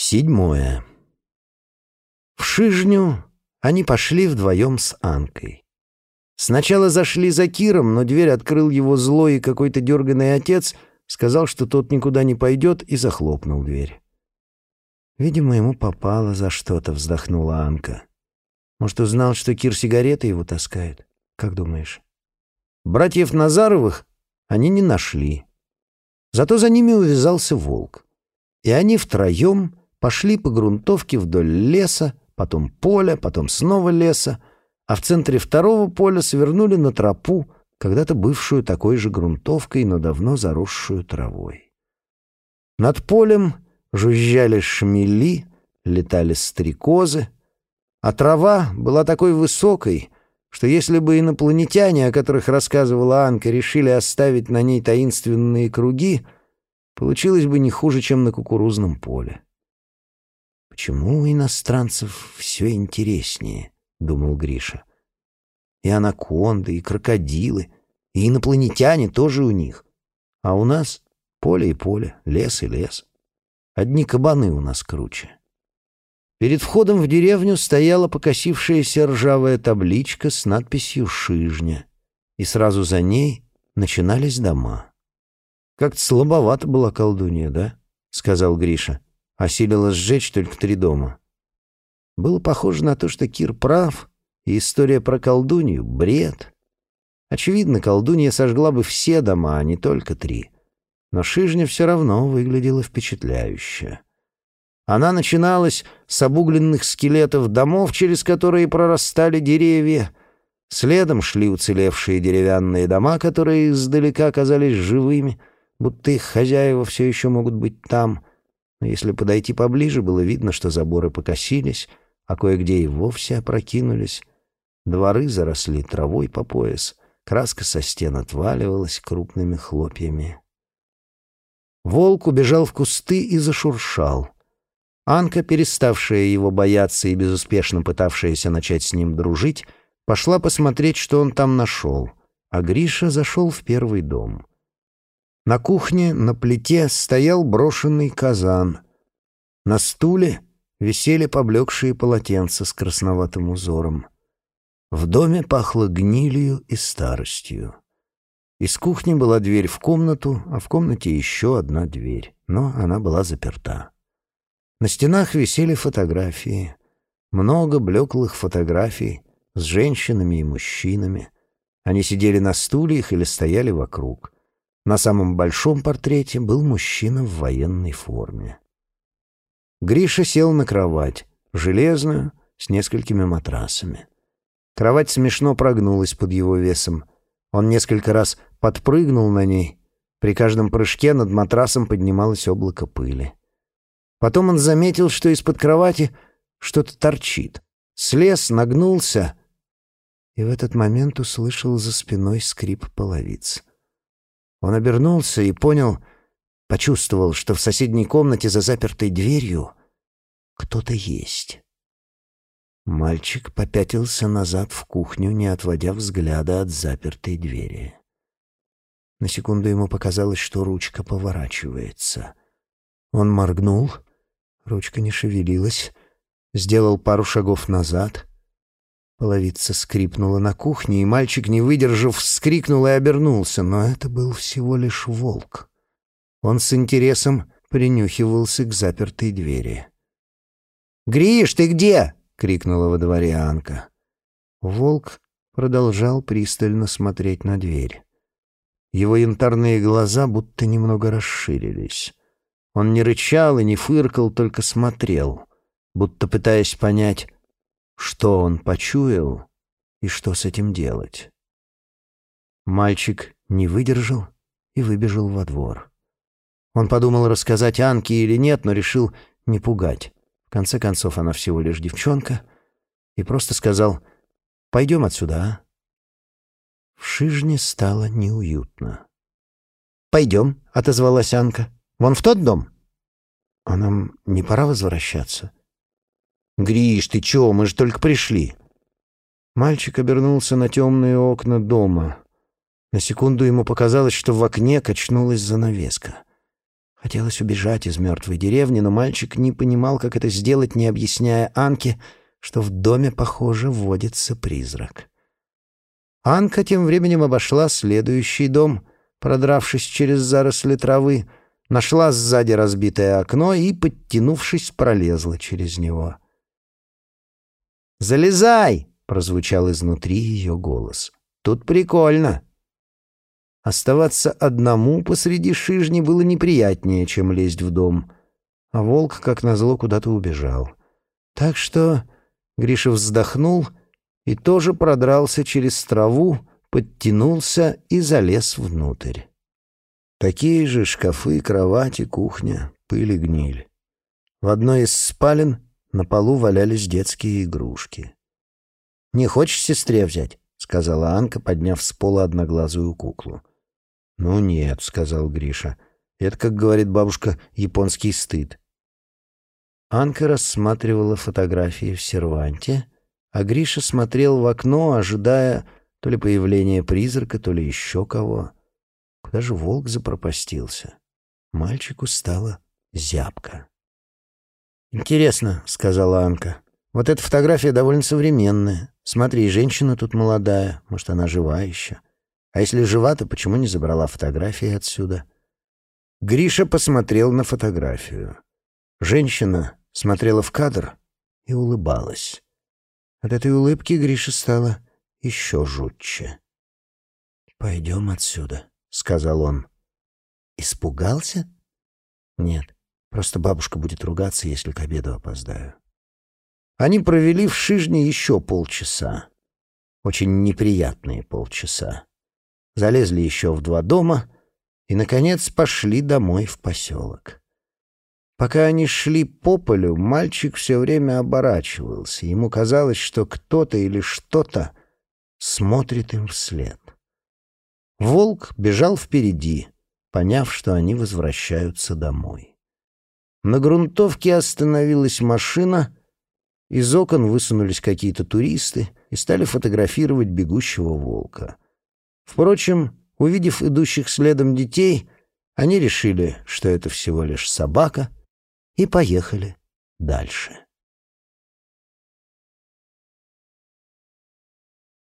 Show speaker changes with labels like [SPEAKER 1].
[SPEAKER 1] Седьмое. В Шижню они пошли вдвоем с Анкой. Сначала зашли за Киром, но дверь открыл его злой и какой-то дерганный отец, сказал, что тот никуда не пойдет, и захлопнул дверь. «Видимо, ему попало за что-то», — вздохнула Анка. «Может, узнал, что Кир сигареты его таскает? Как думаешь?» Братьев Назаровых они не нашли. Зато за ними увязался волк. И они втроем пошли по грунтовке вдоль леса, потом поля, потом снова леса, а в центре второго поля свернули на тропу, когда-то бывшую такой же грунтовкой, но давно заросшую травой. Над полем жужжали шмели, летали стрекозы, а трава была такой высокой, что если бы инопланетяне, о которых рассказывала Анка, решили оставить на ней таинственные круги, получилось бы не хуже, чем на кукурузном поле. «Почему у иностранцев все интереснее?» — думал Гриша. «И анаконды, и крокодилы, и инопланетяне тоже у них. А у нас поле и поле, лес и лес. Одни кабаны у нас круче». Перед входом в деревню стояла покосившаяся ржавая табличка с надписью «Шижня», и сразу за ней начинались дома. «Как-то слабовато была колдунья, да?» — сказал Гриша осилила сжечь только три дома. Было похоже на то, что Кир прав, и история про колдунью — бред. Очевидно, колдунья сожгла бы все дома, а не только три. Но Шижня все равно выглядела впечатляюще. Она начиналась с обугленных скелетов домов, через которые прорастали деревья. Следом шли уцелевшие деревянные дома, которые издалека казались живыми, будто их хозяева все еще могут быть там — но если подойти поближе, было видно, что заборы покосились, а кое-где и вовсе опрокинулись. Дворы заросли травой по пояс, краска со стен отваливалась крупными хлопьями. Волк убежал в кусты и зашуршал. Анка, переставшая его бояться и безуспешно пытавшаяся начать с ним дружить, пошла посмотреть, что он там нашел, а Гриша зашел в первый дом. На кухне на плите стоял брошенный казан. На стуле висели поблекшие полотенца с красноватым узором. В доме пахло гнилью и старостью. Из кухни была дверь в комнату, а в комнате еще одна дверь, но она была заперта. На стенах висели фотографии. Много блеклых фотографий с женщинами и мужчинами. Они сидели на стульях или стояли вокруг — на самом большом портрете был мужчина в военной форме. Гриша сел на кровать, железную, с несколькими матрасами. Кровать смешно прогнулась под его весом. Он несколько раз подпрыгнул на ней. При каждом прыжке над матрасом поднималось облако пыли. Потом он заметил, что из-под кровати что-то торчит. Слез, нагнулся и в этот момент услышал за спиной скрип половиц. Он обернулся и понял, почувствовал, что в соседней комнате за запертой дверью кто-то есть. Мальчик попятился назад в кухню, не отводя взгляда от запертой двери. На секунду ему показалось, что ручка поворачивается. Он моргнул, ручка не шевелилась, сделал пару шагов назад, Половица скрипнула на кухне, и мальчик, не выдержав, вскрикнул и обернулся, но это был всего лишь волк. Он с интересом принюхивался к запертой двери. «Гриш, ты где?» — крикнула во дворе Анка. Волк продолжал пристально смотреть на дверь. Его янтарные глаза будто немного расширились. Он не рычал и не фыркал, только смотрел, будто пытаясь понять, что он почуял и что с этим делать. Мальчик не выдержал и выбежал во двор. Он подумал, рассказать Анке или нет, но решил не пугать. В конце концов, она всего лишь девчонка, и просто сказал «Пойдем отсюда, а?» В Шижне стало неуютно. «Пойдем», — отозвалась Анка. «Вон в тот дом». «А нам не пора возвращаться?» «Гриш, ты чё? Мы же только пришли». Мальчик обернулся на темные окна дома. На секунду ему показалось, что в окне качнулась занавеска. Хотелось убежать из мертвой деревни, но мальчик не понимал, как это сделать, не объясняя Анке, что в доме, похоже, водится призрак. Анка тем временем обошла следующий дом, продравшись через заросли травы, нашла сзади разбитое окно и, подтянувшись, пролезла через него. «Залезай!» — прозвучал изнутри ее голос. «Тут прикольно!» Оставаться одному посреди шижни было неприятнее, чем лезть в дом, а волк, как назло, куда-то убежал. Так что Гриша вздохнул и тоже продрался через траву, подтянулся и залез внутрь. Такие же шкафы, кровати, кухня, пыль и гниль. В одной из спален на полу валялись детские игрушки. «Не хочешь сестре взять?» — сказала Анка, подняв с пола одноглазую куклу. «Ну нет», — сказал Гриша. «Это, как говорит бабушка, японский стыд». Анка рассматривала фотографии в серванте, а Гриша смотрел в окно, ожидая то ли появления призрака, то ли еще кого. Куда же волк запропастился? Мальчику стало зябко. «Интересно», — сказала Анка. «Вот эта фотография довольно современная. Смотри, женщина тут молодая. Может, она жива еще. А если жива, то почему не забрала фотографии отсюда?» Гриша посмотрел на фотографию. Женщина смотрела в кадр и улыбалась. От этой улыбки Гриша стало еще жутче. «Пойдем отсюда», — сказал он. «Испугался?» «Нет, просто бабушка будет ругаться, если к обеду опоздаю». Они провели в Шижне еще полчаса. Очень неприятные полчаса. Залезли еще в два дома и, наконец, пошли домой в поселок. Пока они шли по полю, мальчик все время оборачивался. Ему казалось, что кто-то или что-то смотрит им вслед. Волк бежал впереди, поняв, что они возвращаются домой. На грунтовке остановилась машина, из окон высунулись какие-то туристы и стали фотографировать бегущего волка. Впрочем, увидев идущих следом детей, они решили, что это всего лишь собака — и поехали дальше.